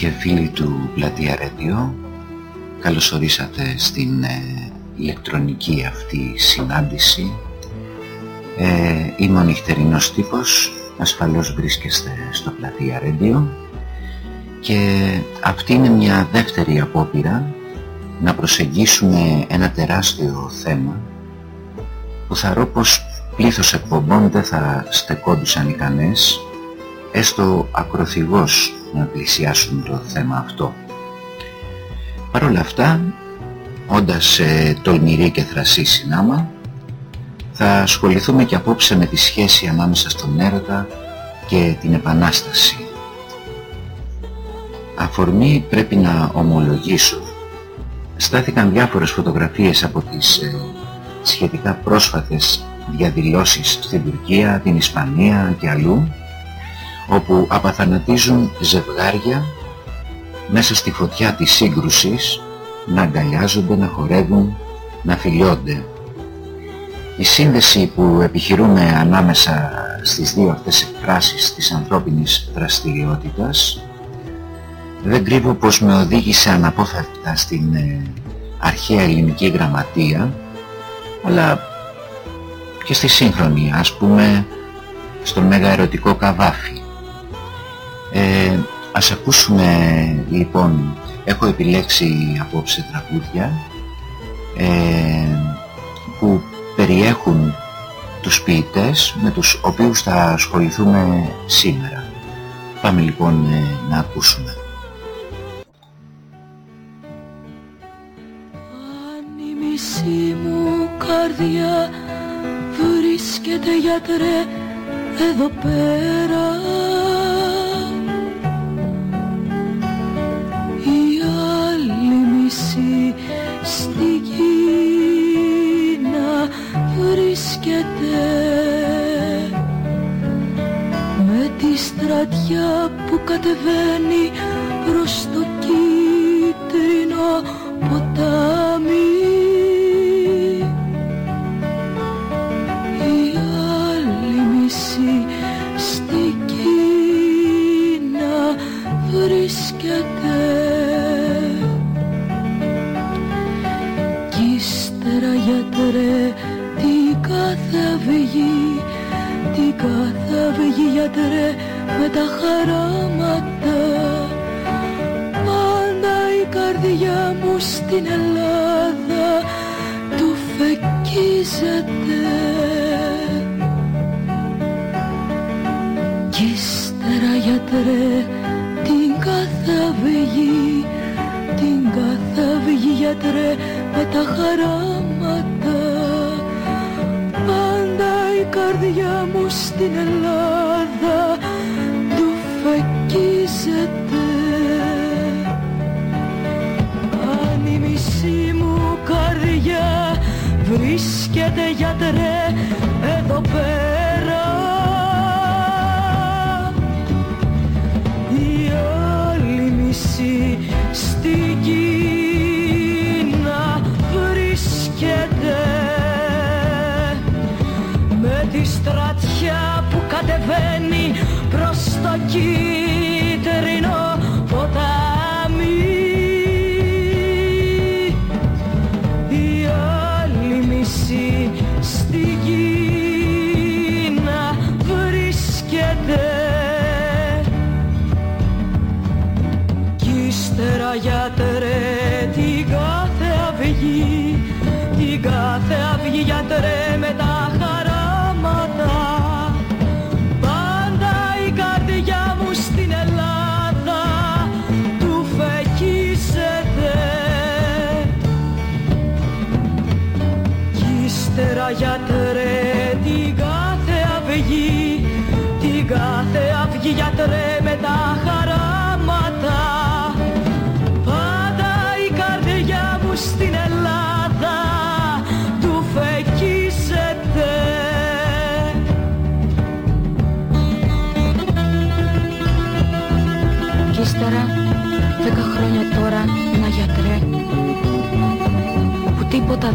Φίλες και φίλοι του Πλατεία Radio, καλώς ορίσατε στην ε, ηλεκτρονική αυτή συνάντηση. Ε, είμαι ο νυχτερινός τύπος, ασφαλώς βρίσκεστε στο Πλατεία Radio και αυτή είναι μια δεύτερη απόπειρα να προσεγγίσουμε ένα τεράστιο θέμα που θα πως πλήθος εκπομπών δεν θα στεκόντουσαν ικανές έστω ακροθυγός να πλησιάσουν το θέμα αυτό. Παρ' όλα αυτά, όντας ε, τολμηρή και θρασή συνάμα, θα ασχοληθούμε και απόψε με τη σχέση ανάμεσα στον έρωτα και την επανάσταση. Αφορμή πρέπει να ομολογήσω. Στάθηκαν διάφορες φωτογραφίες από τις ε, σχετικά πρόσφατες διαδηλώσεις στην Τουρκία, την Ισπανία και αλλού όπου απαθανατίζουν ζευγάρια μέσα στη φωτιά της σύγκρουσης να αγκαλιάζονται, να χορεύουν, να φιλιώνται. Η σύνδεση που επιχειρούμε ανάμεσα στις δύο αυτές εκφράσεις της ανθρώπινης δραστηριότητας δεν κρύβω πως με οδήγησε αναπόφευκτα στην ε, αρχαία ελληνική γραμματεία αλλά και στη σύγχρονη ας πούμε στον μέγα ερωτικό καβάφι ε, ας ακούσουμε λοιπόν, έχω επιλέξει απόψε τραγούδια ε, που περιέχουν τους ποιητές με τους οποίους θα ασχοληθούμε σήμερα. Πάμε λοιπόν ε, να ακούσουμε. Αν η μισή μου καρδιά βρίσκεται γιατρέ εδώ πέρα στρατιά που κατεβαίνει προς το κίτρινο ποτάμι στην Ελλάδα του φεκίζεται Κι ύστερα γιατρέ την κάθε αυγή την κάθε αυγή γιατρέ με τα χαράματα. Πάντα η καρδιά μου στην Ελλάδα βρίσκεται γιατρέ εδώ πέρα ύστερα γιατρέ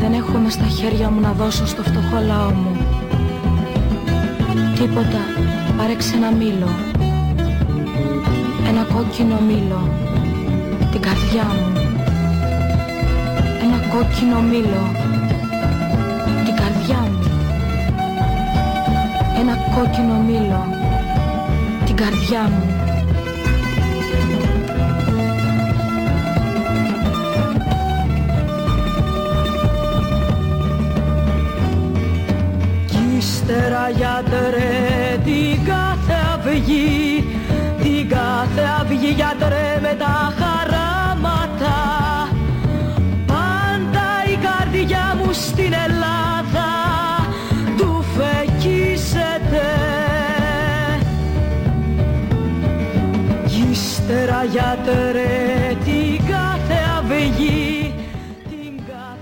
δεν έχω μες στα χέρια μου να δώσω στο φτωχό λαό μου. Τίποτα, πάρεξε ένα μήλο. Ένα κόκκινο μήλο. Την καρδιά μου. Ένα κόκκινο μήλο. Την καρδιά μου. Ένα κόκκινο μήλο. Την καρδιά μου γιατρέ την κάθε αυγή την κάθε αυγή γιατρέ με τα χαράματα. Πάντα η καρδιά μου στην Ελλάδα του φεκίσεται. Ύστερα γιατρέ την κάθε αυγή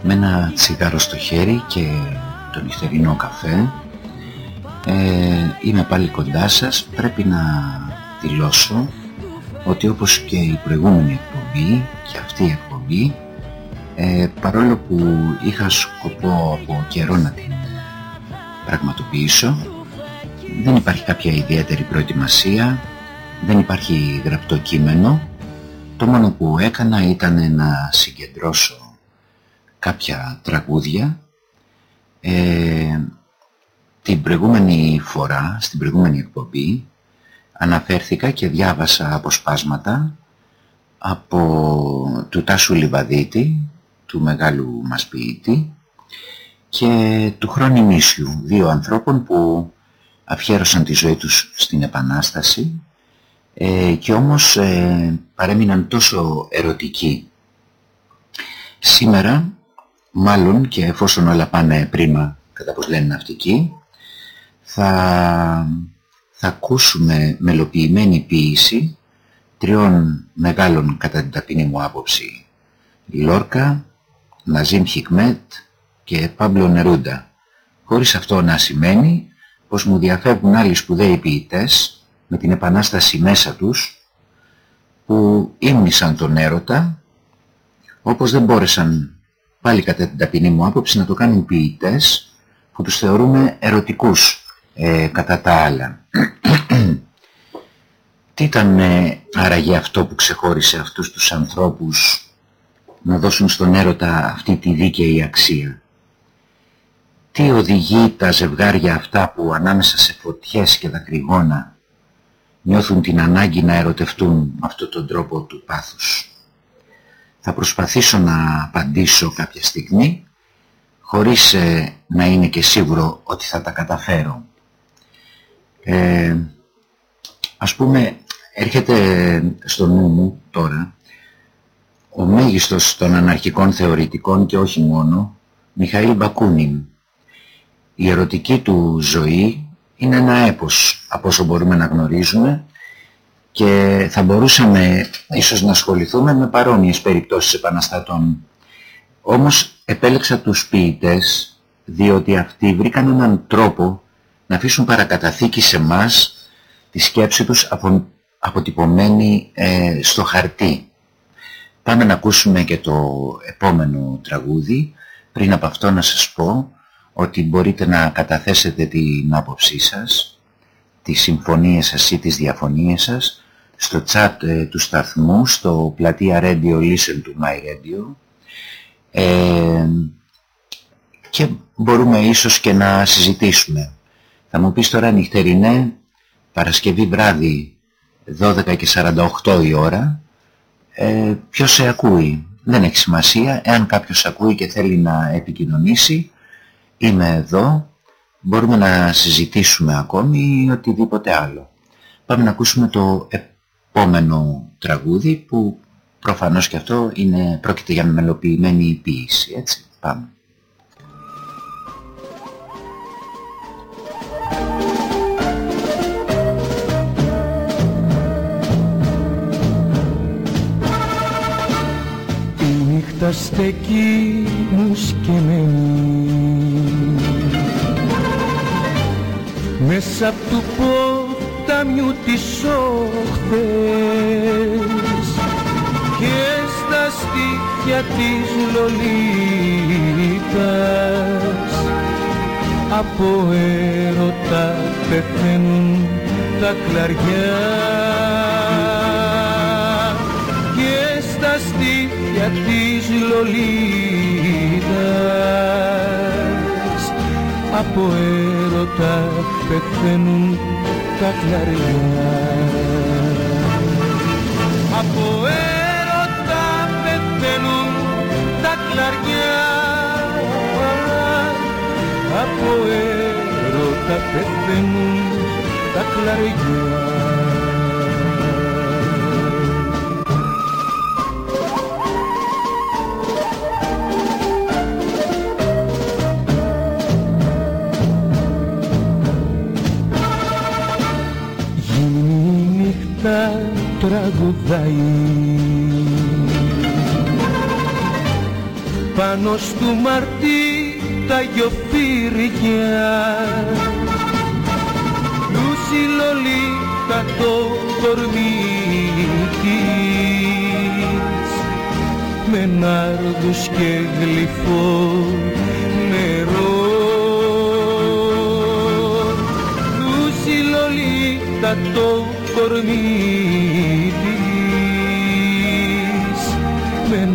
με ένα τσιγάρο στο χέρι και τον νυχτερινό καφέ ε, είμαι πάλι κοντά σας. Πρέπει να δηλώσω ότι όπως και η προηγούμενη εκπομπή και αυτή η εκπομπή ε, παρόλο που είχα σκοπό από καιρό να την πραγματοποιήσω δεν υπάρχει κάποια ιδιαίτερη προετοιμασία δεν υπάρχει γραπτό κείμενο. Το μόνο που έκανα ήταν να συγκεντρώσω κάποια τραγούδια. Ε, την προηγούμενη φορά, στην προηγούμενη εκπομπή, αναφέρθηκα και διάβασα αποσπάσματα από του Τάσου Λιβαδίτη, του μεγάλου μας ποιήτη, και του Χρόνι Μίσιου, δύο ανθρώπων που αφιέρωσαν τη ζωή τους στην Επανάσταση ε, και όμως ε, παρέμειναν τόσο ερωτικοί. Σήμερα, μάλλον και εφόσον όλα πάνε πρίμα κατά πως λένε ναυτικοί, θα, θα ακούσουμε μελοποιημένη ποίηση τριών μεγάλων κατά την ταπεινή μου άποψη. Λόρκα, Ναζίμ Χικμέτ και Πάμπλο Νερούντα. Χωρίς αυτό να σημαίνει πως μου διαφεύγουν άλλοι σπουδαίοι ποιητές με την επανάσταση μέσα τους που ύμνησαν τον έρωτα όπως δεν μπόρεσαν πάλι κατά την ταπεινή μου άποψη να το κάνουν ποιητές που τους θεωρούμε ερωτικούς ε, κατά τα άλλα. Τι ήταν ε, άραγε αυτό που ξεχώρισε αυτούς τους ανθρώπους να δώσουν στον έρωτα αυτή τη δίκαιη αξία; Τι οδηγεί τα ζευγάρια αυτά που ανάμεσα σε φωτιές και δακρυγόνα νιώθουν την ανάγκη να ερωτευτούν με αυτόν τον τρόπο του πάθους; Θα προσπαθήσω να απαντήσω κάποια στιγμή χωρίς ε, να είναι και σίγουρο ότι θα τα καταφέρω. Ε, ας πούμε, έρχεται στο νου μου τώρα ο μέγιστος των αναρχικών θεωρητικών και όχι μόνο, Μιχαήλ Μπακούνιν. Η ερωτική του ζωή είναι ένα έπος από όσο μπορούμε να γνωρίζουμε και θα μπορούσαμε ίσως να ασχοληθούμε με παρόμοιες περιπτώσεις επαναστατών. Όμως επέλεξα τους ποιητές διότι αυτοί βρήκαν έναν τρόπο να αφήσουν παρακαταθήκη σε μας τη σκέψη τους απο, αποτυπωμένη ε, στο χαρτί. Πάμε να ακούσουμε και το επόμενο τραγούδι. Πριν από αυτό να σας πω ότι μπορείτε να καταθέσετε την άποψή σας, τις συμφωνίες σας ή τις διαφωνίες σας στο chat ε, του σταθμού, στο πλατεία Radio Listen to My Radio ε, και μπορούμε ίσως και να συζητήσουμε. Θα μου πεις τώρα νυχτερινέ, Παρασκευή βράδυ 12 και 48 η ώρα, ε, ποιος σε ακούει; Δεν έχει σημασία, εάν κάποιος ακούει και θέλει να επικοινωνήσει, είμαι εδώ, μπορούμε να συζητήσουμε ακόμη ή οτιδήποτε άλλο. Πάμε να ακούσουμε το επόμενο τραγούδι που προφανώς και αυτό είναι, πρόκειται για μελοποιημένη ποίηση, έτσι, πάμε. Τα στεκή μου σκεμμένη μέσα απ' του ποταμιού τις όχθες και στα στήθια της Λολίτας από έρωτα πεθαίνουν τα κλαριά. Στα στήθια της Λολίδας. Από έρωτα πεθαίνουν τα κλαριά. Από έρωτα πεθαίνουν τα κλαριά. Από έρωτα πεθαίνουν τα κλαριά τραγουδάει πάνω στου μαρτί τα γιοφύρικια λούσι λολίτα το κορμί της. Με νάρδους και γλυφό νερό. Λούσι λολίτα το κορμί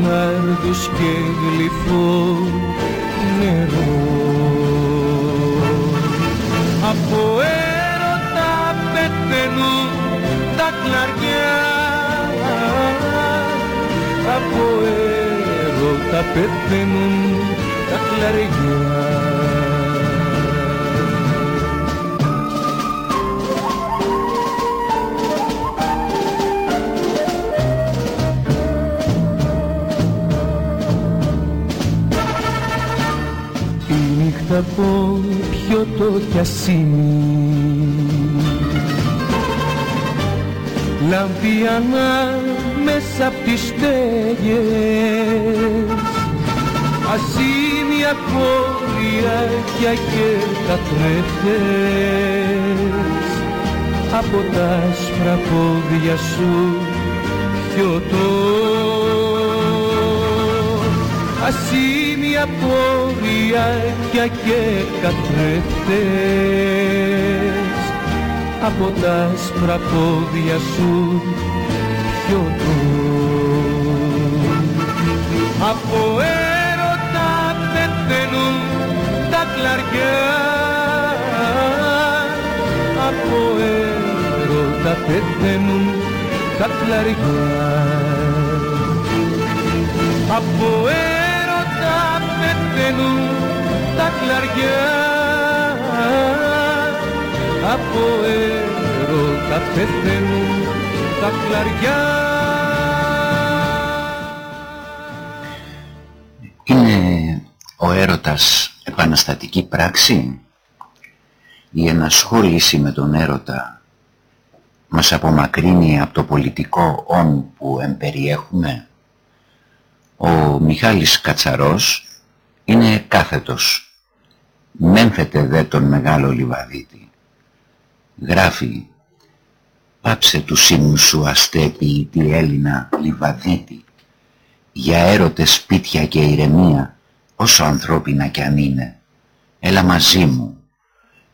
με νάρδους και γλυφός νερός. Από έρωτα πεθαίνουν τα κλαριά. Από έρωτα πεθαίνουν τα κλαριά θα πω ποιο το κιασίμι Λάμπει μέσα απ' τις στέγες. Ασήμια κοριάκια και καθρέφτες από τα άσπρα πόδια σου πιωτό ασήμια ποριάκια και καθρέφτες από τα άσπρα πόδια σου πιωτό από έρωτα πεθαίνουν τα κλαριά από έρωτα πεθαίνουν τα κλαριά. Από έρωτα πεθαίνουν τα κλαριά. Από έρωτα πεθαίνουν τα κλαριά. Είναι ο έρωτας επαναστατική πράξη; Η ενασχόληση με τον έρωτα μας απομακρύνει από το πολιτικό όν που εμπεριέχουμε; Ο Μιχάλης Κατσαρός είναι κάθετος. Μένθετε δε τον μεγάλο λιβαδίτη. Γράφει «Πάψε του σύμνου σου αστέπη τη Έλληνα λιβαδίτη για έρωτες σπίτια και ηρεμία όσο ανθρώπινα κι αν είναι. Έλα μαζί μου.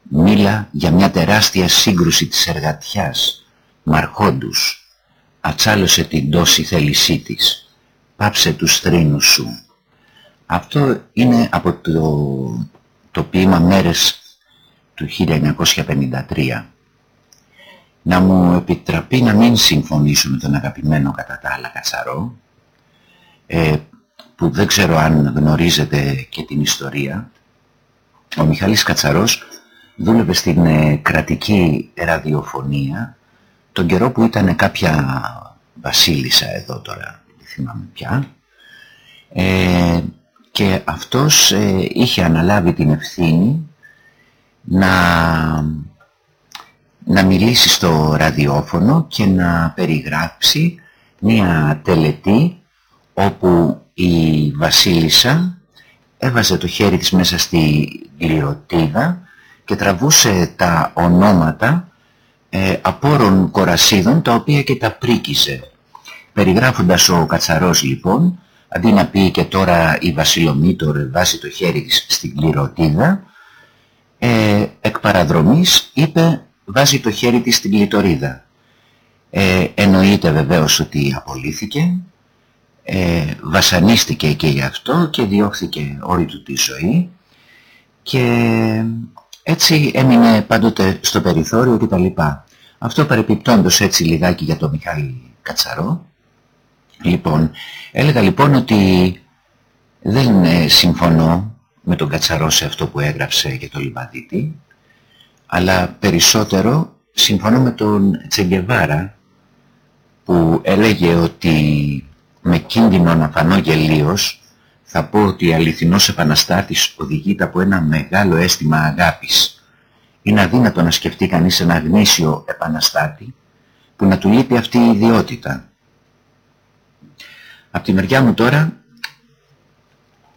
Μίλα για μια τεράστια σύγκρουση της εργατιάς, μαρχόντους. Ατσάλωσε την τόση θέλησή της. Πάψε τους θρήνους σου αυτό είναι από το, το ποίημα «Μέρες» του 1953. Να μου επιτραπεί να μην συμφωνήσω με τον αγαπημένο κατά τα άλλα Κατσαρό, ε, που δεν ξέρω αν γνωρίζετε και την ιστορία. Ο Μιχαλής Κατσαρός δούλευε στην ε, κρατική ραδιοφωνία τον καιρό που ήταν κάποια βασίλισσα εδώ τώρα, δεν θυμάμαι πια. Ε, και αυτός ε, είχε αναλάβει την ευθύνη να, να μιλήσει στο ραδιόφωνο και να περιγράψει μία τελετή όπου η βασίλισσα έβαζε το χέρι της μέσα στη γλυωτίδα και τραβούσε τα ονόματα ε, απόρων κορασίδων τα οποία και τα πρίκιζε. Περιγράφοντας ο Κατσαρός λοιπόν Αντί να πει και τώρα η Βασιλομήτωρ βάζει το χέρι της στην κληροτίδα, ε, εκ παραδρομής είπε βάζει το χέρι της στην κλειτορίδα. Ε, εννοείται βεβαίως ότι απολύθηκε, ε, βασανίστηκε και γι' αυτό και διώχθηκε όλη του τη ζωή και έτσι έμεινε πάντοτε στο περιθώριο κτλ. Αυτό παρεπιπτόντως έτσι λιγάκι για τον Μιχάλη Κατσαρό. Λοιπόν, έλεγα λοιπόν ότι δεν ε, συμφωνώ με τον Κατσαρό σε αυτό που έγραψε για το Λιβαδίτη, αλλά περισσότερο συμφωνώ με τον Τσεγκεβάρα που έλεγε ότι με κίνδυνο να φανώ γελίος θα πω ότι ο αληθινός επαναστάτης οδηγείται από ένα μεγάλο αίσθημα αγάπης. Είναι αδύνατο να σκεφτεί κανείς ένα γνήσιο επαναστάτη που να του λείπει αυτή η ιδιότητα. Από τη μεριά μου τώρα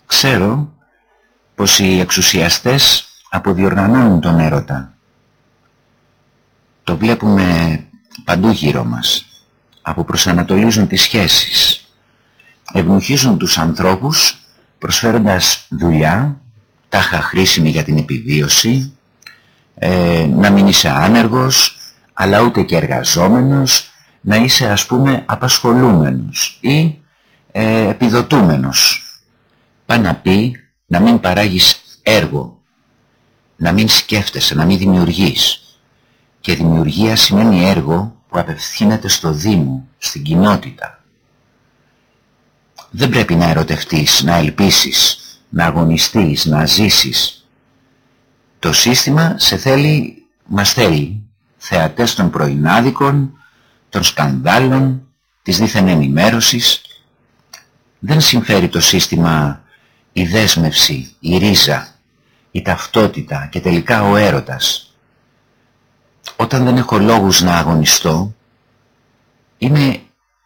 ξέρω πως οι εξουσιαστές αποδιοργανώνουν τον έρωτα. Το βλέπουμε παντού γύρω μας. Αποπροσανατολίζουν τις σχέσεις. Ευνοχίζουν τους ανθρώπους προσφέροντας δουλειά, τάχα χρήσιμη για την επιβίωση, ε, να μην είσαι άνεργος, αλλά ούτε και εργαζόμενος, να είσαι ας πούμε απασχολούμενος ή ε, επιδοτούμενος. Πάει να πει να μην παράγεις έργο, να μην σκέφτεσαι, να μην δημιουργείς. Και δημιουργία σημαίνει έργο που απευθύνεται στο Δήμο, στην κοινότητα. Δεν πρέπει να ερωτευτείς, να ελπίσεις, να αγωνιστείς, να ζήσεις. Το σύστημα σε θέλει, μας θέλει, θεατές των πρωινάδικων, των σκανδάλων, της δίθεν ενημέρωσης. Δεν συμφέρει το σύστημα η δέσμευση, η ρίζα, η ταυτότητα και τελικά ο έρωτας. Όταν δεν έχω λόγους να αγωνιστώ, είμαι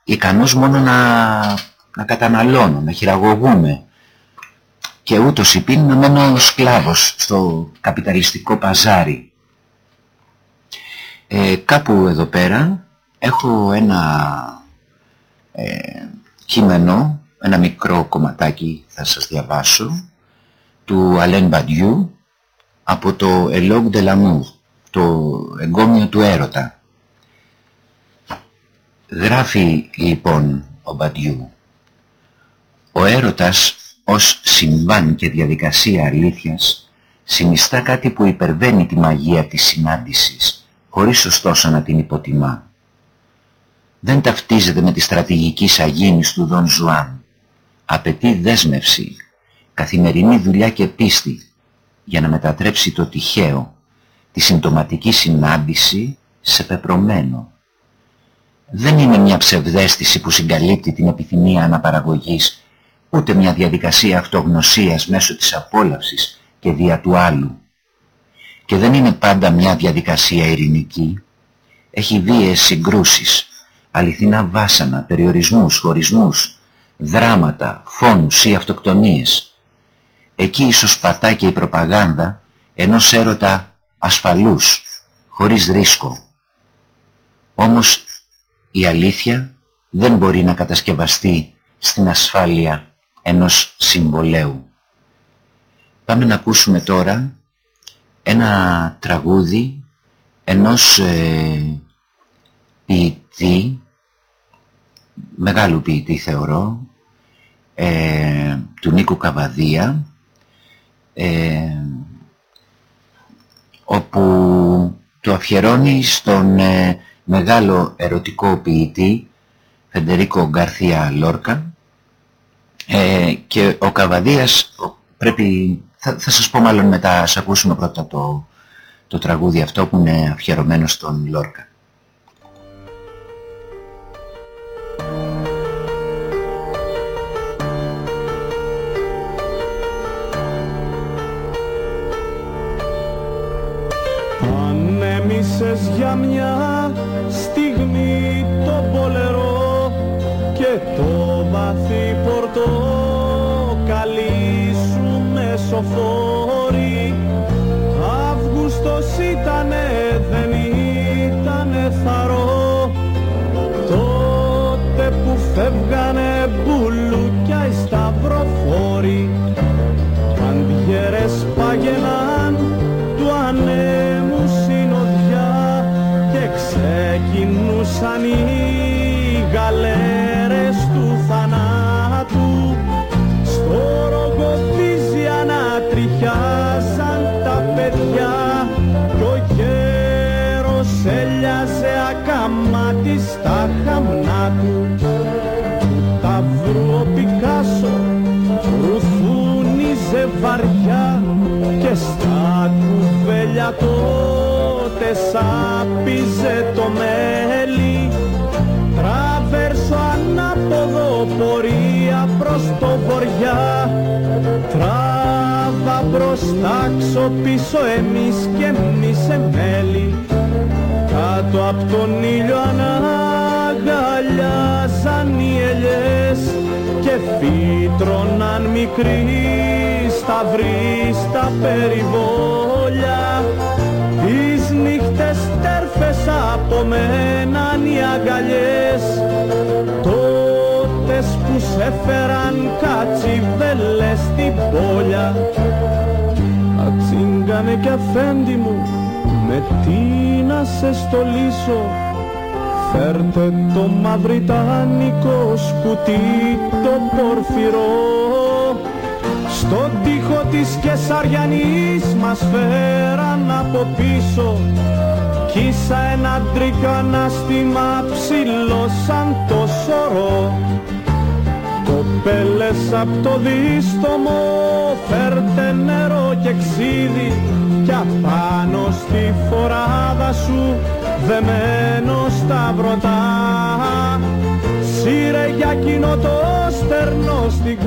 ικανός μόνο να, να καταναλώνω, να χειραγωγούμε και ούτως υπήν να μένω σκλάβος στο καπιταλιστικό παζάρι. Ε, κάπου εδώ πέρα έχω ένα ε, κείμενο ένα μικρό κομματάκι θα σας διαβάσω του Αλέν Μπαντιού από το Éloge de l'amour, το εγκόμιο του έρωτα. Γράφει λοιπόν ο Μπαντιού «Ο έρωτας ως συμβάν και διαδικασία αλήθειας συνιστά κάτι που υπερβαίνει τη μαγεία της συνάντησης, χωρίς ωστόσο να την υποτιμά. Δεν ταυτίζεται με τη στρατηγική σαγήνης του Δον Ζουάν, απαιτεί δέσμευση, καθημερινή δουλειά και πίστη για να μετατρέψει το τυχαίο, τη συμπτωματική συνάντηση σε πεπρωμένο. Δεν είναι μια ψευδέστηση που συγκαλύπτει την επιθυμία αναπαραγωγής, ούτε μια διαδικασία αυτογνωσίας μέσω της απόλαυσης και δια του άλλου. Και δεν είναι πάντα μια διαδικασία ειρηνική. Έχει βίαιες συγκρούσεις, αληθινά βάσανα, περιορισμούς, χωρισμούς, δράματα, φόνους ή αυτοκτονίες. Εκεί ίσως πατά και η προπαγάνδα ενός έρωτα ασφαλούς, χωρίς ρίσκο. Όμως η αλήθεια δεν μπορεί να κατασκευαστεί στην ασφάλεια ενός συμβολέου. Πάμε να ακούσουμε τώρα ένα τραγούδι ενός ε, ποιητή, μεγάλου ποιητή θεωρώ, ε, του Νίκου Καβαδία ε, όπου το αφιερώνει στον ε, μεγάλο ερωτικό ποιητή Φεντερίκο Γκαρθία Λόρκα ε, και ο Καβαδίας πρέπει, θα, θα σας πω μάλλον μετά, ας ακούσουμε πρώτα το, το τραγούδι αυτό που είναι αφιερωμένο στον Λόρκα. Για μια στιγμή το πολερό και το βαθύ πορτό καλή σου μεσοφόρη Αύγουστος ήτανε δεν ήτανε θαρό. Τότε που φεύγανε μπουλούκια οι σταυροφόροι. Αντιέρες πάγαιναν του ανέμου Οι γαλέρες του θανάτου. Στο ρογκοφίζια να τα παιδιά Κι ο γέρος έλιαζε ακαμάτι στα χαμνά του. Τα βρω Πικάσο, ρουθούνιζε βαριά Και στα κουβέλια του τότε σάπιζε το μέλι. Τραβέρσω ανάποδο πορεία προς το βοριά. Τράβα μπροστά πίσω εμείς και εμείς μέλη κάτω απ' τον ήλιο αναγκαλιάζαν οι ελιές και φύτρωναν μικροί σταυροί στα περιβόλια. τις νύχτες τέρφες απομέναν οι αγκαλιές τότες που σε φέραν κατσιβέλες στην πόλια. Ατσίγκανε κι αφέντη μου με τι να σε στολίσω. Φέρτε το μαυριτάνικο σκουτί το πορφυρό Στον τοίχο της Κεσαριανής μας φέραν από πίσω. Κύσα ένα τρικανάστημα ψηλό σαν το σωρό. Κοπέλες απ' το δίστομο φέρτε νερό και ξύδι. Κι απάνω στη φοράδα σου δεμένο στα βρωτά. Σύρε για κοινό το στερνό στην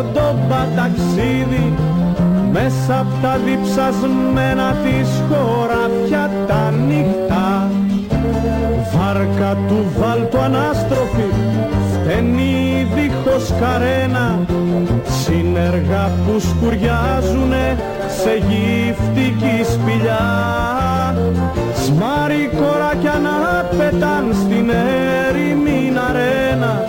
κόρδομπα ταξίδι μέσα απ' τα διψασμένα της χωράφια τα νύχτα. Βάρκα του βάλτου ανάστροφη φταίνει δίχως καρένα. Συνεργά που σκουριάζουνε σε γυφτική σπηλιά. Σμάρι κοράκια να πετάν στην έρημη αρένα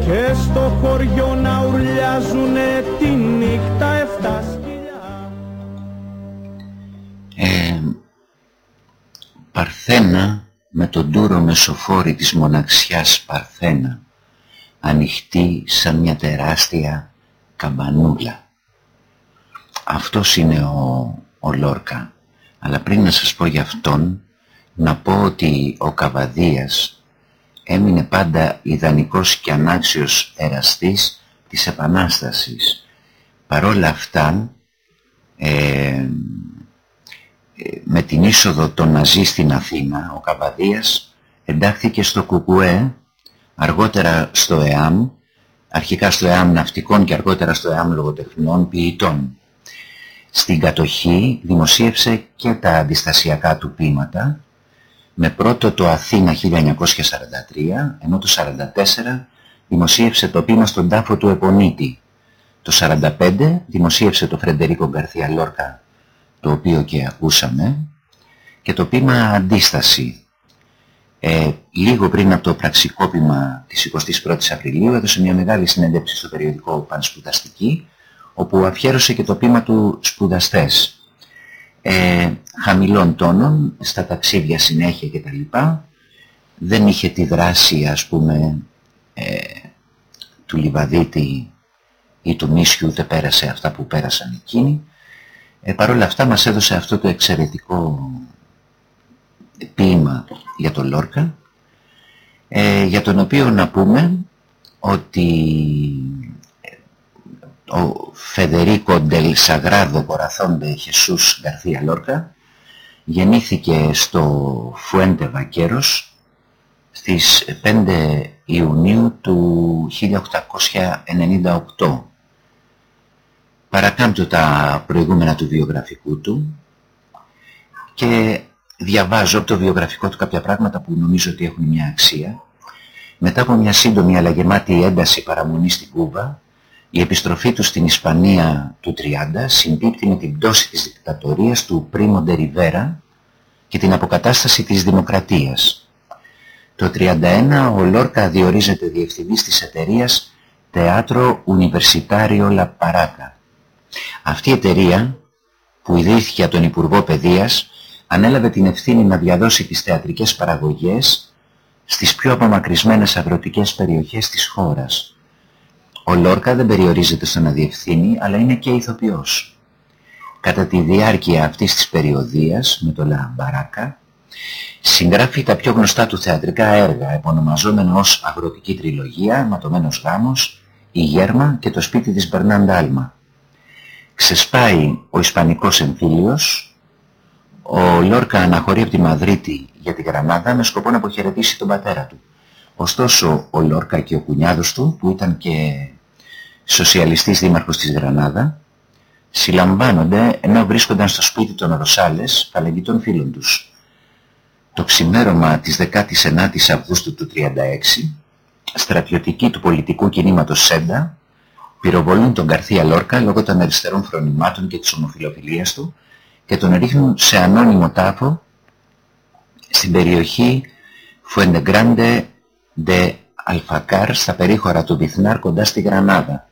και στο χωριό να ουρλιάζουνε τη νύχτα εφτά σκυλιά. Ε, Παρθένα με τον τούρο μεσοφόρη της μοναξιάς Παρθένα ανοιχτή σαν μια τεράστια καμπανούλα. Αυτός είναι ο, ο Λόρκα. Αλλά πριν να σας πω για αυτόν, να πω ότι ο Καβαδίας έμεινε πάντα ιδανικός και ανάξιος εραστής της Επανάστασης. Παρόλα αυτά, ε, με την είσοδο των Ναζί στην Αθήνα, ο Καβαδίας εντάχθηκε στο Κουκουέ, αργότερα στο ΕΑΜ, αρχικά στο ΕΑΜ ναυτικών και αργότερα στο ΕΑΜ λογοτεχνών ποιητών. Στην κατοχή δημοσίευσε και τα αντιστασιακά του ποίηματα, με πρώτο το Αθήνα 1943, ενώ το 1944 δημοσίευσε το ποίημα στον τάφο του Επονίτη. Το 1945 δημοσίευσε το Φρεντερίκο Γκαρθία Λόρκα, το οποίο και ακούσαμε, και το ποίημα Αντίσταση. Ε, λίγο πριν από το πραξικόπημα της 21ης Απριλίου έδωσε μια μεγάλη συνέντευξη στο περιοδικό Πανσπουδαστική, όπου αφιέρωσε και το ποίημα του «Σπουδαστές». Ε, χαμηλών τόνων, στα ταξίδια συνέχεια κτλ. Δεν είχε τη δράση, ας πούμε, ε, του Λιβαδίτη ή του Μίσιου, ούτε πέρασε αυτά που πέρασαν εκείνοι. Ε, Παρ' όλα αυτά μας έδωσε αυτό το εξαιρετικό ποίημα για τον Λόρκα, ε, για τον οποίο να πούμε ότι ο Φεδερίκο Ντελ Σαγράδο Κοραθόντε Χεσούς Γκαρθία Λόρκα γεννήθηκε στο Φουέντε Βακέρος στις 5 Ιουνίου του 1898. Παρακάμπτω τα προηγούμενα του βιογραφικού του και διαβάζω από το βιογραφικό του κάποια πράγματα που νομίζω ότι έχουν μια αξία. Μετά από μια σύντομη αλλά γεμάτη ένταση παραμονής στην Κούβα, η επιστροφή τους στην Ισπανία του 30 συμπίπτει με την πτώση της δικτατορίας του Πρίμο Ντεριβέρα και την αποκατάσταση της δημοκρατίας. Το 31 ο Λόρκα διορίζεται διευθυντής της εταιρείας Teatro Universitario La Paraca. Αυτή η εταιρεία που ιδρύθηκε από τον Υπουργό Παιδείας ανέλαβε την ευθύνη να διαδώσει τις θεατρικές παραγωγές στις πιο απομακρυσμένες αγροτικές περιοχές της χώρας. Ο Λόρκα δεν περιορίζεται στο να διευθύνει, αλλά είναι και ηθοποιός. Κατά τη διάρκεια αυτής της περιοδίας, με το Λα Μπαράκα, Συγγράφει τα πιο γνωστά του θεατρικά έργα, επωνομαζόμενα ως Αγροτική Τριλογία, Ματωμένος Γάμος, Η Γέρμα και το σπίτι της Μπερνάντα Άλμα. Ξεσπάει ο Ισπανικός εμφύλιος, ο Λόρκα αναχωρεί από τη Μαδρίτη για τη Γρανάδα με σκοπό να αποχαιρετήσει τον πατέρα του. Ωστόσο ο Λόρκα και ο κουνιάδος του, που ήταν και σοσιαλιστής δήμαρχος της Γρανάδα, συλλαμβάνονται ενώ βρίσκονταν στο σπίτι των Ροσάλες, παλαιοί φίλων τους. Το ξημέρωμα της 19ης Αυγούστου του 1936, στρατιωτικοί του πολιτικού κινήματος ΣΕΝΤΑ πυροβολούν τον Καρθία Λόρκα λόγω των αριστερών φρονημάτων και της ομοφιλοφιλίας του και τον ρίχνουν σε ανώνυμο τάφο στην περιοχή Fuentegrande de Alfacar στα περίχωρα του Διθνάρ κοντά στη Γρανάδα.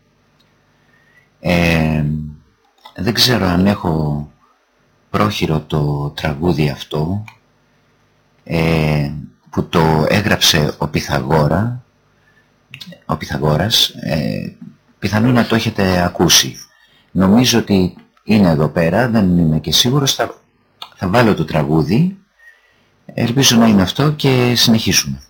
Ε, δεν ξέρω αν έχω πρόχειρο το τραγούδι αυτό ε, που το έγραψε ο Πυθαγόρα ο Πυθαγόρας. Ε, πιθανόν να το έχετε ακούσει. Νομίζω ότι είναι εδώ πέρα δεν είμαι και σίγουρος. Θα, θα βάλω το τραγούδι. Ελπίζω να είναι αυτό και συνεχίσουμε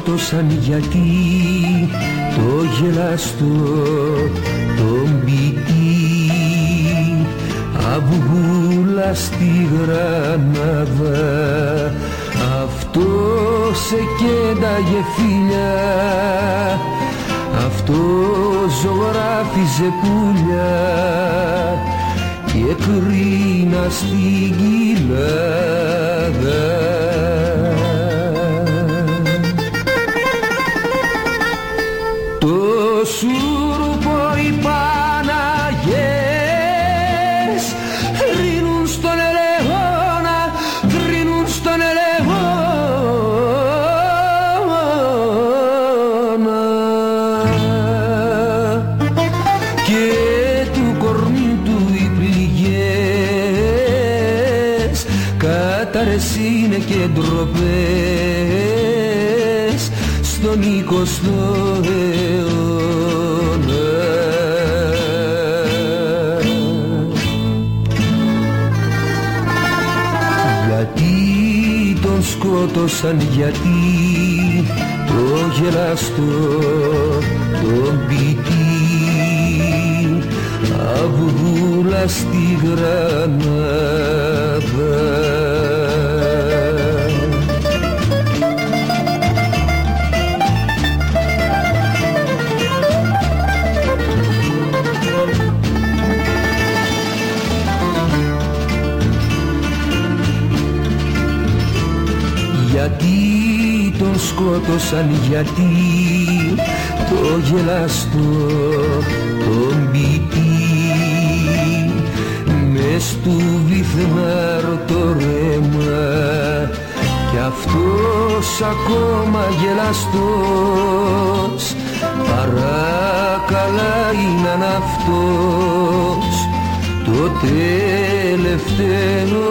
σκότωσαν γιατί το γελαστό τον ποιητή αυγούλα στη Γρανάδα αυτό σε κένταγε φίλια. Αυτό ζωγράφιζε πουλιά και κρίνα στην κοιλάδα σκότωσαν γιατί το γελαστό τον ποιητή αυγούλα στη Γρανάδα σκότωσαν γιατί το γελαστό τον ποιητή μες του βυθνάρ το ρέμα κι αυτός ακόμα γελαστός παράκαλα είναι αυτός το τελευταίο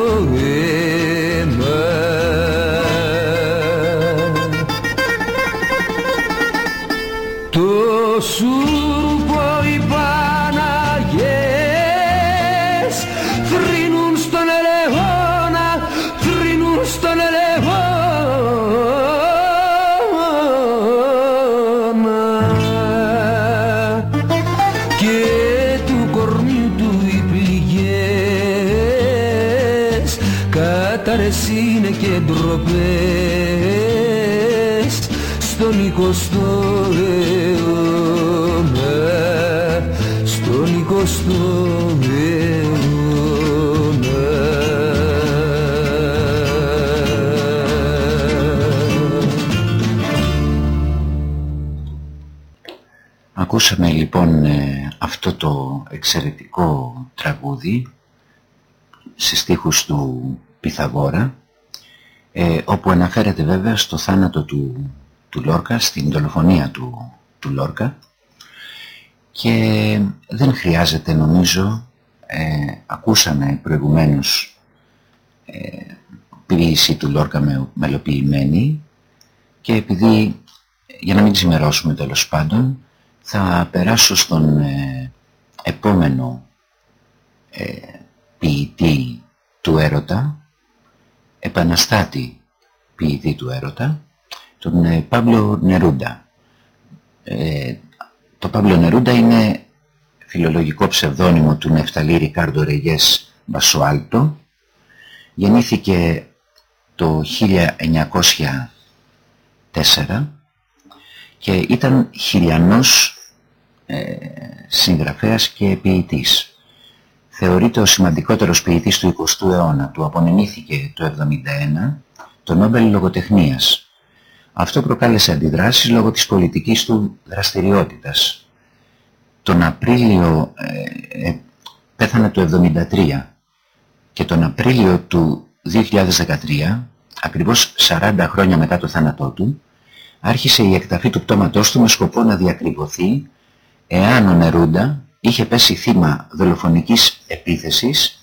Ακούσαμε λοιπόν ε, αυτό το εξαιρετικό τραγούδι σε στίχους του Πυθαγόρα ε, όπου αναφέρεται βέβαια στο θάνατο του, του Λόρκα, στην δολοφονία του, του Λόρκα. Και δεν χρειάζεται νομίζω, ε, ακούσαμε προηγουμένως ε, ποιήση του Λόρκα με, μελοποιημένη. Και επειδή για να μην ξημερώσουμε τέλος πάντων θα περάσω στον ε, επόμενο ε, ποιητή του έρωτα επαναστάτη ποιητή του έρωτα τον ε, Παύλο Νερούντα. Ε, το Παύλο Νερούντα είναι φιλολογικό ψευδόνυμο του Νεφταλή Ρικάρντο Ρεγιές Μπασουάλτο. Γεννήθηκε το 1904 και ήταν χιλιανός ε, συγγραφέας και ποιητής. Θεωρείται ο σημαντικότερος ποιητής του 20ου αιώνα. Του απονεμήθηκε το 1971 το Νόμπελ Λογοτεχνίας. Αυτό προκάλεσε αντιδράσεις λόγω της πολιτικής του δραστηριότητας. Τον Απρίλιο, ε, ε πέθανε το 1973 και τον Απρίλιο του 2013, ακριβώς 40 χρόνια μετά το θάνατό του, άρχισε η εκταφή του πτώματός του με σκοπό να διακριβωθεί εάν ο Νερούντα είχε πέσει θύμα δολοφονικής επίθεσης,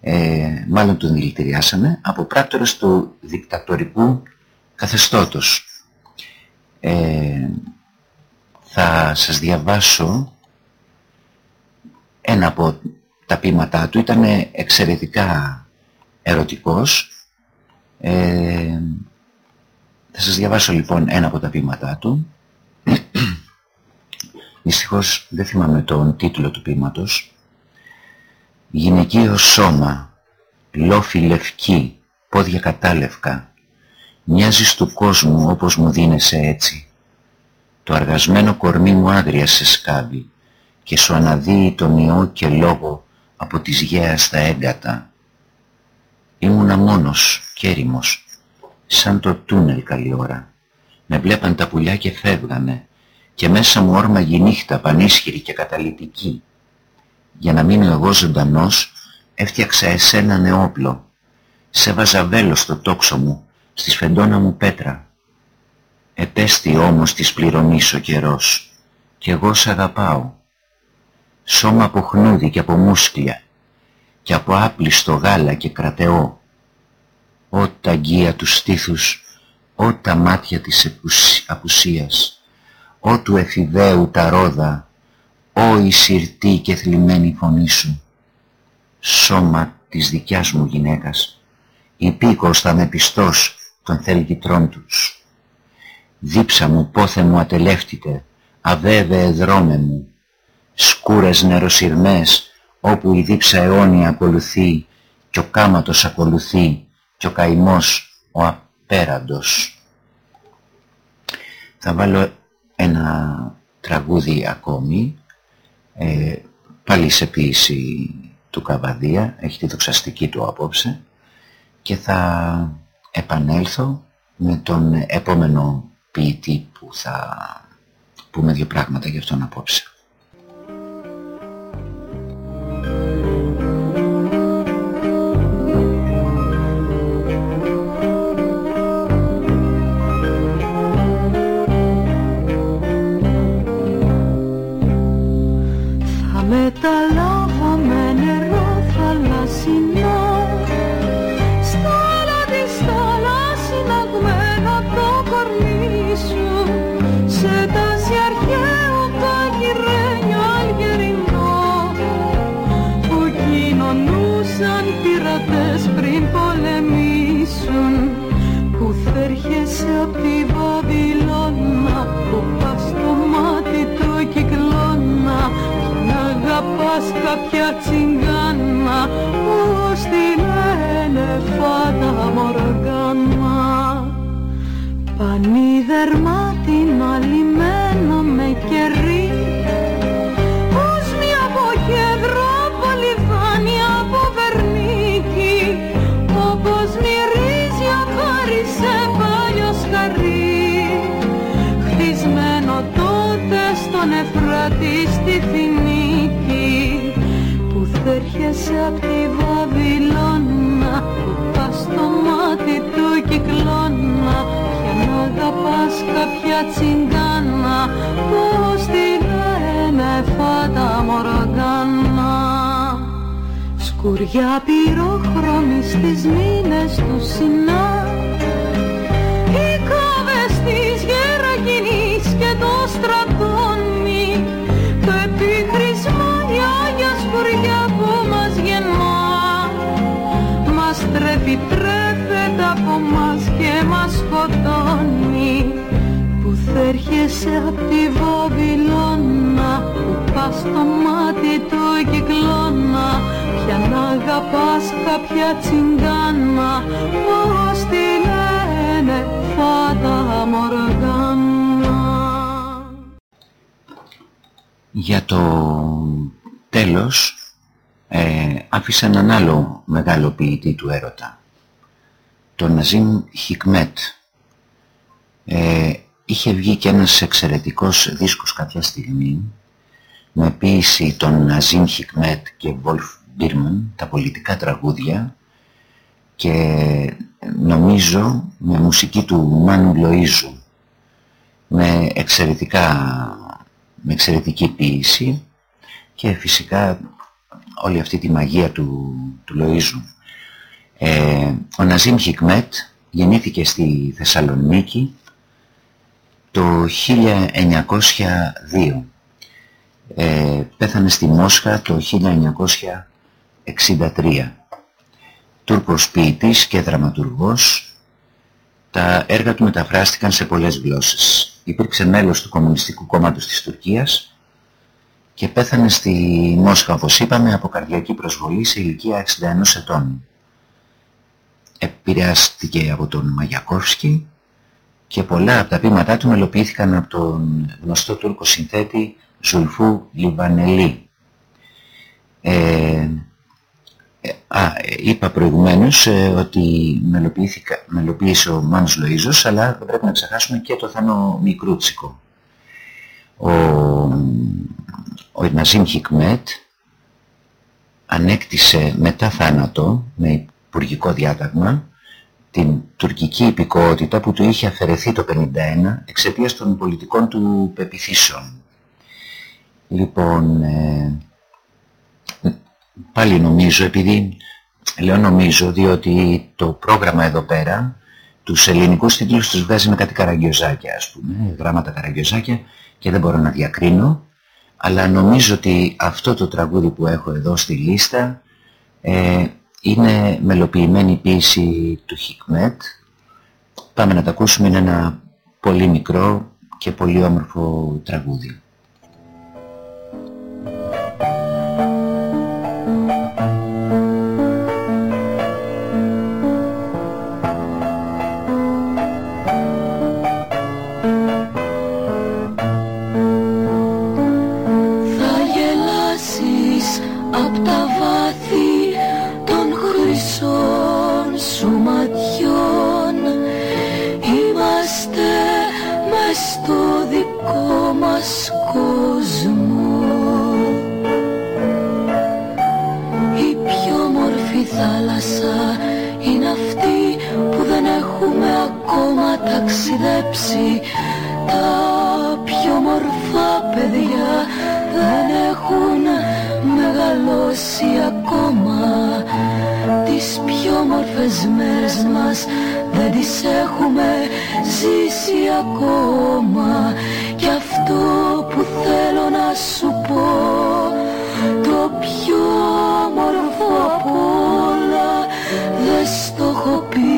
ε, μάλλον τον δηλητηριάσανε, από πράκτορες του δικτατορικού καθεστώτος. Ε, θα σας διαβάσω ένα από τα ποίηματά του. Ήταν εξαιρετικά ερωτικός. Ε, θα σας διαβάσω λοιπόν ένα από τα ποίηματά του. Δυστυχώς δεν θυμάμαι τον τίτλο του ποίηματος. Γυναικείο σώμα, λόφι λευκή, πόδια κατάλευκα. Μοιάζεις του κόσμου όπως μου δίνεσαι έτσι. Το αργασμένο κορμί μου άγρια σε σκάβει και σου αναδύει τον ιό και λόγο από τις γέας στα έγκατα. Ήμουνα μόνος και σαν το τούνελ καλή ώρα. Με βλέπαν τα πουλιά και φεύγανε και μέσα μου όρμαγε νύχτα πανίσχυρη και καταλυτική. Για να μείνω εγώ ζωντανός έφτιαξα εσένα νεόπλο. Σε βάζα βέλος στο τόξο μου, στη σφεντόνα μου πέτρα. Επέστη όμως της πληρωμής ο καιρός κι εγώ σ' αγαπάω. Σώμα από χνούδι και από μουσκλια και από άπλιστο γάλα και κρατεό Ω τα αγγεία τους στήθους, ω τα μάτια της απουσίας, ω του εφηβαίου τα ρόδα, ω η σιρτή και θλιμμένη φωνή σου. Σώμα της δικιάς μου γυναίκας, υπήκος θα με πιστός των θελγητρών τους. Δίψα μου πόθε μου ατελεύτητε, αβέβαιε δρόμε μου, σκούρες νεροσυρμές, όπου η δίψα αιώνια ακολουθεί κι ο κάματος ακολουθεί και ο καημός ο απέραντος. Θα βάλω ένα τραγούδι ακόμη, ε, πάλι σε ποίηση του Καβαδία, έχει τη δοξαστική του απόψε και θα επανέλθω με τον επόμενο ποιητή που θα πούμε δύο πράγματα για αυτόν απόψε. Κάποια τσιγκάνα πως τη λένε φάτα μοργάνα. Πανίδερμα την αλυμένο απ' τη Βαβυλώνα που πας στο μάτι του κυκλώνα για να αγαπάς κάποια τσιγκάνα πως τη λένε φάτα μοργάνα. Σκουριά πυρόχρωμη στις μήνες του Σινά τρέφει τρέφεται από μας και μας σκοτώνει. Που θα έρχεσαι απ' τη Βαβυλώνα Που πας στο μάτι του κυκλώνα Ποια να αγαπάς κάποια τσιγκάνα. Πώς τη λένε Φάτα Μοργκάνα. Για το τέλος ε, άφησα έναν άλλο μεγάλο ποιητή του έρωτα τον Ναζίμ Χικμέτ ε, είχε βγει και ένας εξαιρετικός δίσκος κάποια στιγμή με ποίηση των Ναζίμ Χικμέτ και Βολφ Μπίρμαν, τα πολιτικά τραγούδια και νομίζω με μουσική του Μάνου Λοΐζου με, εξαιρετικά, με εξαιρετική ποίηση και φυσικά όλη αυτή τη μαγεία του, του Λοΐζου. Ε, ο Ναζίμ Χικμέτ γεννήθηκε στη Θεσσαλονίκη το 1902. Ε, πέθανε στη Μόσχα το 1963. Τούρκος ποιητής και δραματουργός, τα έργα του μεταφράστηκαν σε πολλές γλώσσες. Υπήρξε μέλος του Κομμουνιστικού Κόμματος της Τουρκίας και πέθανε στη Μόσχα, όπως είπαμε, από καρδιακή προσβολή σε ηλικία 61 ετών. Επηρεάστηκε από τον Μαγιακόφσκι και πολλά από τα ποίηματά του μελοποιήθηκαν από τον γνωστό Τούρκο συνθέτη Ζουλφού Λιβανελή. Ε, ε, α, είπα προηγουμένως ε, ότι μελοποίησε ο Μάνος Λοΐζος, αλλά δεν πρέπει να ξεχάσουμε και το Θάνο Μικρούτσικο. Ο, ο Ναζίμ Χικμέτ ανέκτησε μετά θάνατο, με υπουργικό διάταγμα, την τουρκική υπηκότητα που του είχε αφαιρεθεί το 1951 εξαιτίας των πολιτικών του πεπιθήσεων. Λοιπόν, ε, πάλι νομίζω, επειδή λέω νομίζω, διότι το πρόγραμμα εδώ πέρα τους ελληνικούς τίτλους τους βγάζει με κάτι καραγκιόζάκια, ας πούμε, γράμματα καραγκιόζάκια και δεν μπορώ να διακρίνω, αλλά νομίζω ότι αυτό το τραγούδι που έχω εδώ στη λίστα ε, είναι μελοποιημένη ποίηση του Χικμέτ. Πάμε να τα ακούσουμε, είναι ένα πολύ μικρό και πολύ όμορφο τραγούδι. ταξιδέψει. Τα πιο μορφά παιδιά δεν έχουν μεγαλώσει ακόμα. Τις πιο μορφές μέρες μας δεν τις έχουμε ζήσει ακόμα. Και αυτό που θέλω να σου πω Το πιο μορφό απ' όλα δεν στο έχω πει.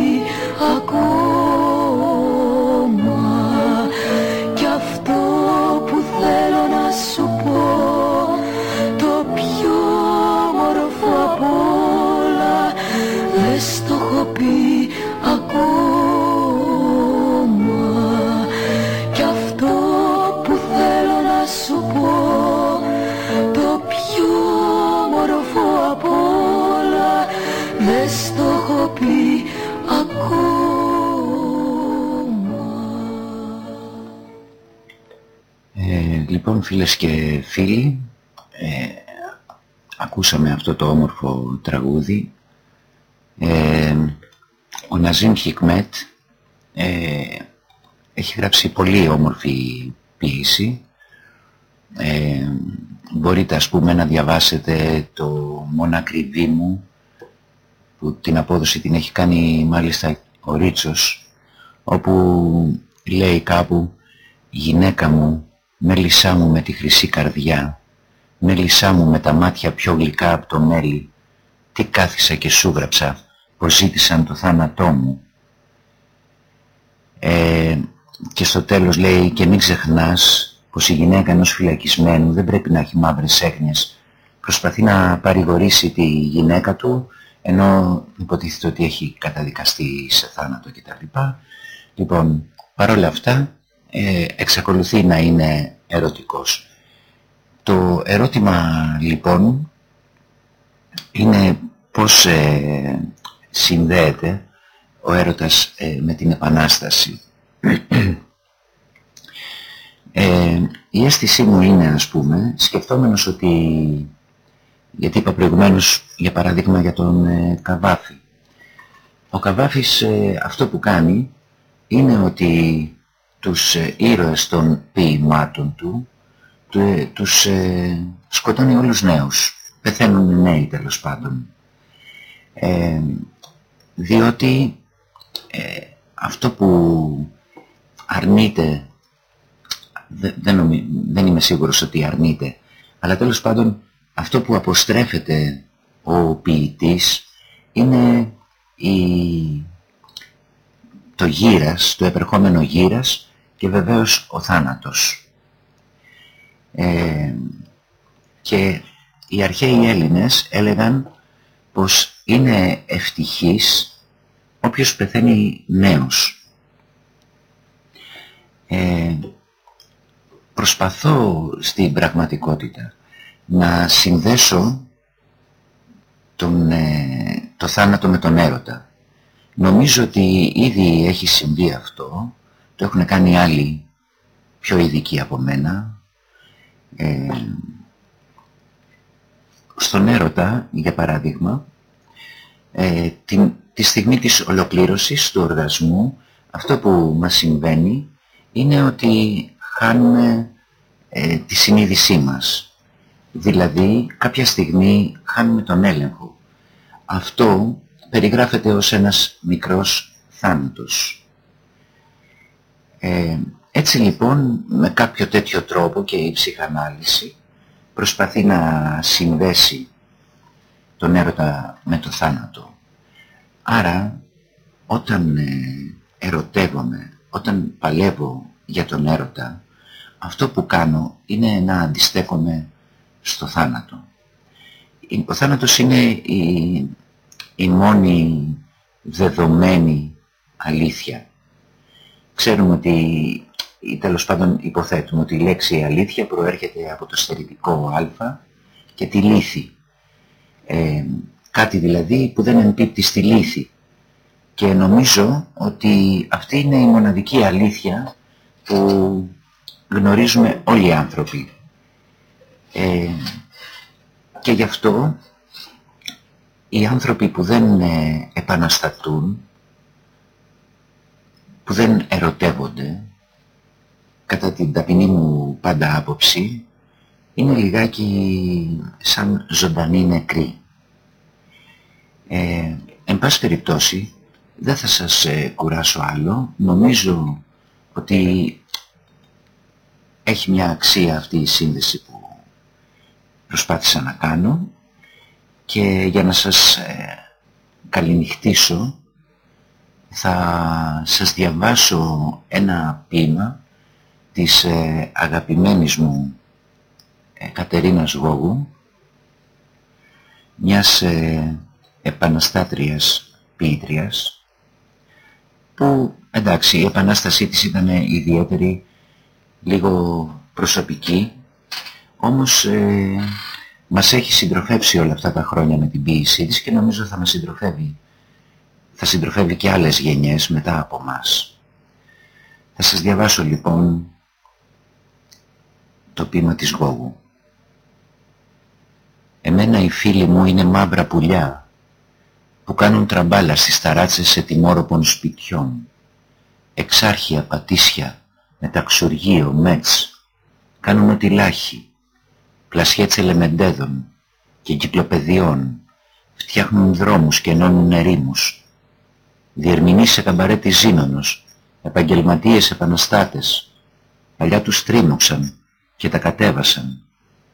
Φίλες και φίλοι, ε, ακούσαμε αυτό το όμορφο τραγούδι. Ε, ο Ναζίμ Χικμέτ ε, έχει γράψει πολύ όμορφη ποίηση. Ε, μπορείτε ας πούμε να διαβάσετε το «Μονακριβή μου» που την απόδοση την έχει κάνει μάλιστα ο Ρίτσος όπου λέει κάπου «Γυναίκα μου, μέλισσά μου με τη χρυσή καρδιά, μέλισσά μου με τα μάτια πιο γλυκά από το μέλι, τι κάθισα και σου γράψα, πως ζήτησαν το θάνατό μου». Ε, και στο τέλος λέει «Και μην ξεχνάς πως η γυναίκα ενός φυλακισμένου δεν πρέπει να έχει μαύρες έγνοιες. Προσπαθεί να παρηγορήσει τη γυναίκα του ενώ υποτίθεται ότι έχει καταδικαστεί σε θάνατο κτλ. Λοιπόν, παρόλα αυτά ε, εξακολουθεί να είναι ερωτικός. Το ερώτημα λοιπόν είναι πώς ε, συνδέεται ο έρωτας ε, με την Επανάσταση. Ε, η αίσθησή μου είναι, ας πούμε, σκεφτόμενος ότι, γιατί είπα προηγουμένως, για παράδειγμα, για τον ε, Καβάφη. Ο Καβάφης ε, αυτό που κάνει είναι ότι τους ε, ήρωες των ποιημάτων του, του τους σκοτώνει όλους νέους. Πεθαίνουν νέοι τέλος πάντων. διότι αυτό που αρνείται δεν, δεν είμαι σίγουρος ότι αρνείται. Αλλά τέλος πάντων αυτό που αποστρέφεται ο ποιητής είναι η... το γύρας, το επερχόμενο γύρας και βεβαίως ο θάνατος. Ε, και οι αρχαίοι Έλληνες έλεγαν πως είναι ευτυχής όποιος πεθαίνει νέος. Ε, προσπαθώ στην πραγματικότητα να συνδέσω τον, ε, το θάνατο με τον έρωτα. Νομίζω ότι ήδη έχει συμβεί αυτό, το έχουν κάνει άλλοι πιο ειδικοί από μένα. Ε, στον έρωτα, για παράδειγμα, ε, την, τη στιγμή της ολοκλήρωσης του οργασμού, αυτό που μας συμβαίνει είναι ότι χάνουμε ε, τη συνείδησή μας. Δηλαδή κάποια στιγμή χάνουμε τον έλεγχο. Αυτό περιγράφεται ως ένας μικρός θάνατος. Ε, έτσι λοιπόν με κάποιο τέτοιο τρόπο και η ψυχανάλυση προσπαθεί να συνδέσει τον έρωτα με το θάνατο. Άρα όταν ε, ερωτεύομαι, όταν παλεύω για τον έρωτα, αυτό που κάνω είναι να αντιστέκομαι στο θάνατο. Ο θάνατος είναι η, η μόνη δεδομένη αλήθεια. Ξέρουμε ότι, ή τέλος πάντων υποθέτουμε ότι η λέξη αλήθεια προέρχεται από το στερητικό α και τη λύθη. Ε, κάτι δηλαδή που δεν εμπίπτει στη λύθη. Και νομίζω ότι αυτή είναι η μοναδική αλήθεια που γνωρίζουμε όλοι οι άνθρωποι. Ε, και γι' αυτό οι άνθρωποι που δεν ε, επαναστατούν, που δεν ερωτεύονται, κατά την ταπεινή μου πάντα άποψη, είναι λιγάκι σαν ζωντανή νεκροί. Ε, εν πάση περιπτώσει, δεν θα σας ε, κουράσω άλλο. Νομίζω ότι έχει μια αξία αυτή η σύνδεση που προσπάθησα να κάνω και για να σας ε, καληνυχτήσω θα σας διαβάσω ένα ποίημα της ε, αγαπημένης μου ε, Κατερίνας Γόγου μιας ε, επαναστάτριας ποιήτριας που εντάξει η επανάστασή της ήταν ιδιαίτερη λίγο προσωπική, όμως ε, μας έχει συντροφεύσει όλα αυτά τα χρόνια με την ποίησή της και νομίζω θα μας συντροφεύει. Θα συντροφεύει και άλλες γενιές μετά από μας. Θα σας διαβάσω λοιπόν το ποίημα της Γόγου. Εμένα οι φίλοι μου είναι μαύρα πουλιά που κάνουν τραμπάλα στις ταράτσες ετοιμόρροπων σπιτιών, εξάρχεια, πατήσια, μεταξουργείο, μέτς, κάνουν ό,τι λάχει. πλασιέτς ελεμεντέδων και κυκλοπαιδιών φτιάχνουν δρόμους και ενώνουν ερήμους. Διερμηνείς σε καμπαρέ της Ζήνονος, επαγγελματίες επαναστάτες. Παλιά τους τρίμωξαν και τα κατέβασαν.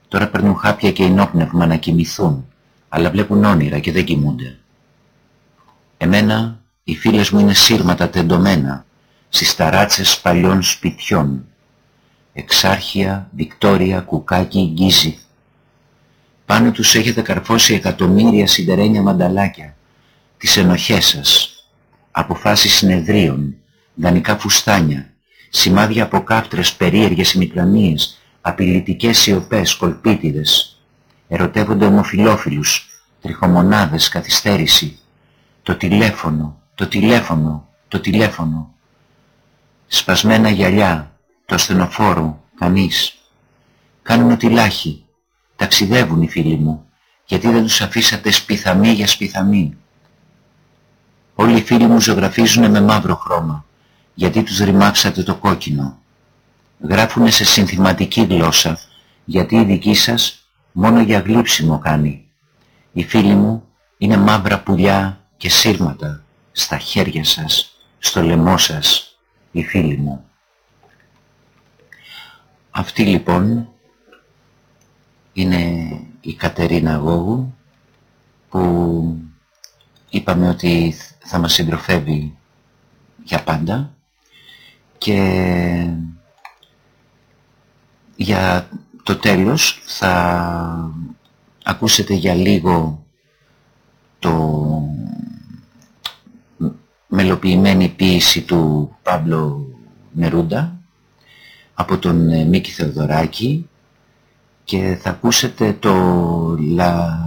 Τώρα παίρνουν χάπια και ενόπνευμα να κοιμηθούν, αλλά βλέπουν όνειρα και δεν κοιμούνται. Εμένα οι φίλες μου είναι σύρματα τεντωμένα στις ταράτσες παλιών σπιτιών. Εξάρχεια, Βικτόρια, Κουκάκι, Γκίζη. Πάνω τους έχετε καρφώσει εκατομμύρια συντερένια μανταλάκια. Τις ενοχές σας. Αποφάσεις συνεδρίων. Δανικά φουστάνια. Σημάδια από κάφτρες, περίεργες ημικρανίες. Απειλητικές σιωπές, κολπίτιδες. Ερωτεύονται ομοφιλόφιλους. Τριχομονάδες, καθυστέρηση. Το τηλέφωνο, το τηλέφωνο, το τηλέφωνο. Σπασμένα γυαλιά, το ασθενοφόρο, κανείς. Κάνουν ό,τι λάχει. Ταξιδεύουν οι φίλοι μου, γιατί δεν τους αφήσατε σπιθαμή για σπιθαμή. Όλοι οι φίλοι μου ζωγραφίζουν με μαύρο χρώμα, γιατί τους ρημάξατε το κόκκινο. Γράφουνε σε συνθηματική γλώσσα, γιατί η δική σας μόνο για γλύψιμο κάνει. Οι φίλοι μου είναι μαύρα πουλιά και σύρματα στα χέρια σας, στο λαιμό σας, οι φίλοι μου. Αυτή λοιπόν είναι η Κατερίνα Γόγου που είπαμε ότι θα μας συντροφεύει για πάντα και για το τέλος θα ακούσετε για λίγο το μελοποιημένη ποίηση του Παύλο Νερούντα από τον ε, Μίκη Θεοδωράκη και θα ακούσετε το λα...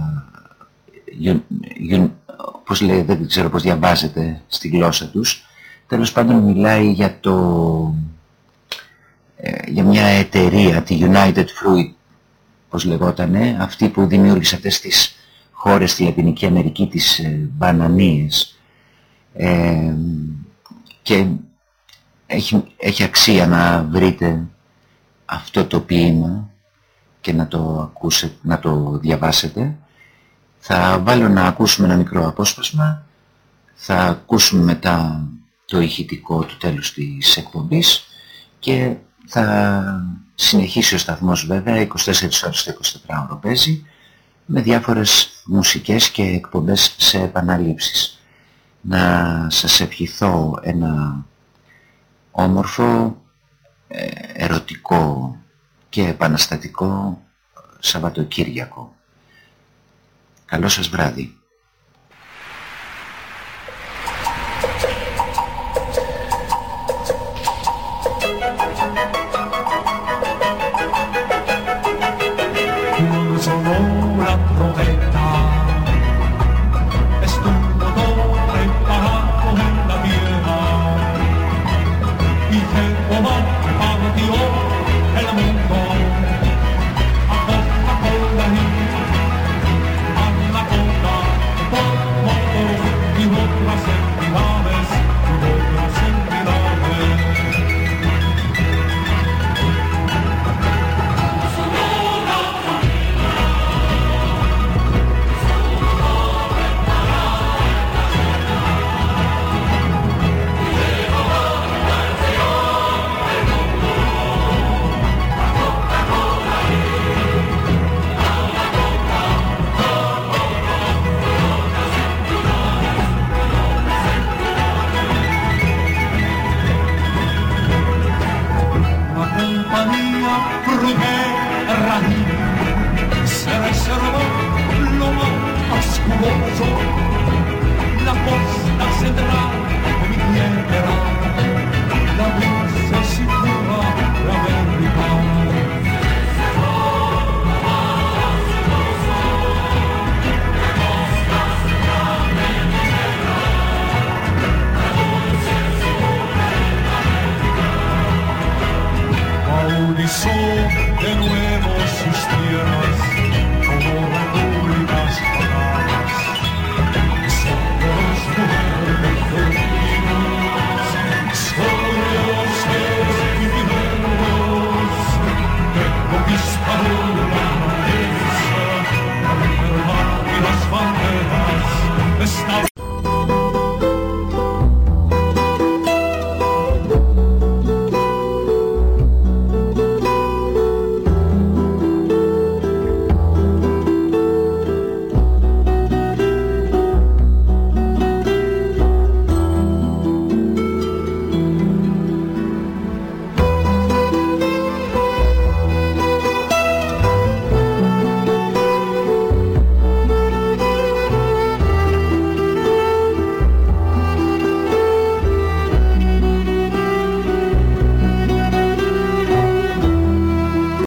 πώς λέει, δεν ξέρω πώς διαβάζετε στη γλώσσα τους. Τέλος πάντων μιλάει για το ε, για μια εταιρεία, τη United Fruit, πώς λεγότανε, αυτή που δημιούργησε αυτές τις χώρες στη Λατινική Αμερική, τις ε, μπανανίες. Ε, και έχει, έχει αξία να βρείτε αυτό το ποίημα και να το, ακούσετε, να το διαβάσετε. Θα βάλω να ακούσουμε ένα μικρό απόσπασμα. Θα ακούσουμε μετά το ηχητικό του τέλους της εκπομπής και θα συνεχίσει ο σταθμός βέβαια 24 ώρες το 24 ώρο παίζει με διάφορες μουσικές και εκπομπές σε επαναλήψεις. Να σας ευχηθώ ένα όμορφο, ε, ερωτικό και επαναστατικό Σαββατοκύριακο. Καλό σας βράδυ.